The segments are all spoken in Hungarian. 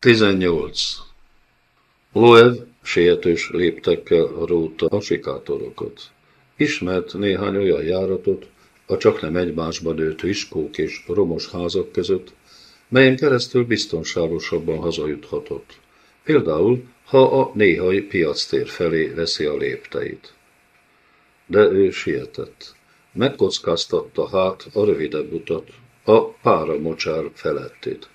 18. Loev sietős léptekkel róta a sikátorokat. Ismert néhány olyan járatot, a csak nem egymásba nőtt viskók és romos házak között, melyen keresztül biztonságosabban hazajuthatott. Például, ha a néhai piactér felé veszi a lépteit. De ő sietett. Megkockáztatta hát a rövidebb utat, a páramocsár felettét.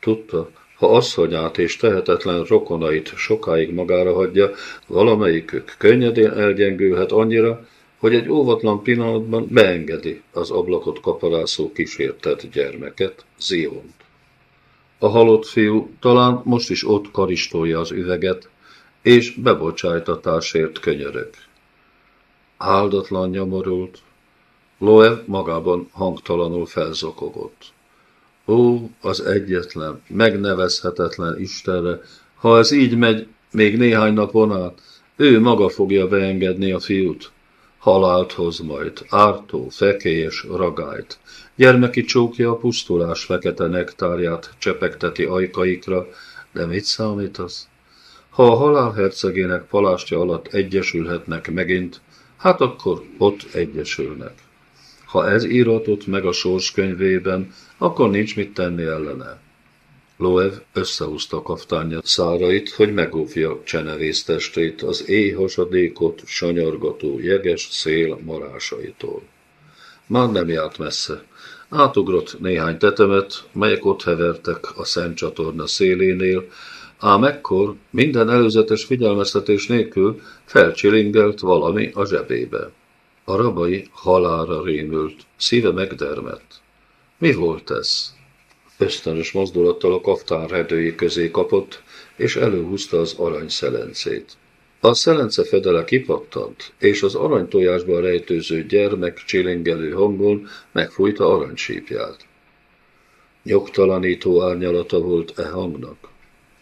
Tudta, ha asszonyát és tehetetlen rokonait sokáig magára hagyja, valamelyikük könnyedén elgyengülhet annyira, hogy egy óvatlan pillanatban beengedi az ablakot kaparászó kísértett gyermeket, Ziont. A halott fiú talán most is ott karistolja az üveget, és bebocsájtatásért könyörög. Áldatlan nyomorult, Loev magában hangtalanul felzokogott. Ó, az egyetlen, megnevezhetetlen Istenre, ha ez így megy még néhány napon át, ő maga fogja beengedni a fiút. Halált hoz majd, ártó, fekélyes ragályt. Gyermeki csókja a pusztulás fekete nektárját csepegteti ajkaikra, de mit számít az? Ha a halál hercegének palástja alatt egyesülhetnek megint, hát akkor ott egyesülnek. Ha ez íratott meg a sorskönyvében, akkor nincs mit tenni ellene. Loev összehúzta kaftánja szárait, hogy megóvja csenevész az éjhasadékot sanyargató jeges szél marásaitól. Már nem járt messze. Átugrott néhány tetemet, melyek ott hevertek a Szent csatorna szélénél, ám ekkor minden előzetes figyelmeztetés nélkül felcsilingelt valami a zsebébe. A rabai halára rémült, szíve megdermett. Mi volt ez? Ösztönös mozdulattal a kaftán redői közé kapott, és előhúzta az arany szelencét. A szelence fedele kipattant, és az aranytojásban rejtőző gyermek csilingelő hangon megfújta aranysípját. Nyugtalanító árnyalata volt e hangnak.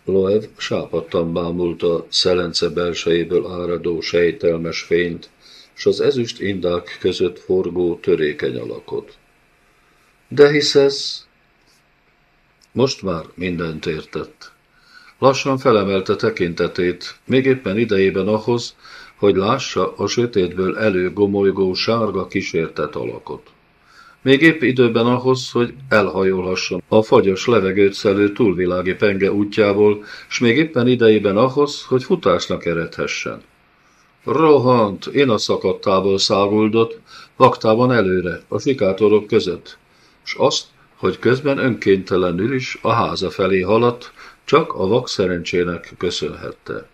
Loev sápadtan bámulta szelence belsejéből áradó sejtelmes fényt, s az ezüst indák között forgó törékeny alakot. De hisz ez... Most már mindent értett. Lassan felemelte tekintetét, még éppen idejében ahhoz, hogy lássa a sötétből előgomolygó sárga kísértett alakot. Még épp időben ahhoz, hogy elhajolhasson a fagyos levegőt szelő túlvilági penge útjából, s még éppen idejében ahhoz, hogy futásnak eredhessen. Rohant, én a szakadtából száguldott, vaktában előre, a sikátorok között, s azt, hogy közben önkéntelenül is a háza felé haladt, csak a vak szerencsének köszönhette.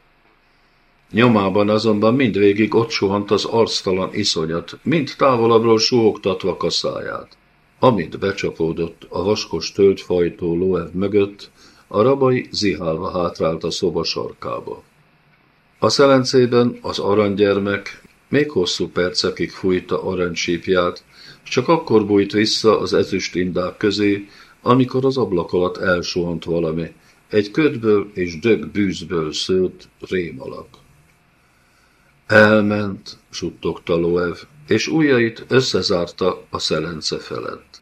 Nyomában azonban mindvégig ott suhant az arctalan iszonyat, mind távolabbról suhogtatva kaszáját. Amint becsapódott a vaskos tölgyfajtó lóev mögött, a rabai zihálva hátrált a szoba sarkába. A szelencében az aranygyermek még hosszú percekig fújta aranysípját, csak akkor bújt vissza az ezüst indák közé, amikor az ablak alatt elsuhant valami, egy ködből és dög bűzből szőtt rémalak. Elment, suttogta Loev, és ujjait összezárta a szelence felett.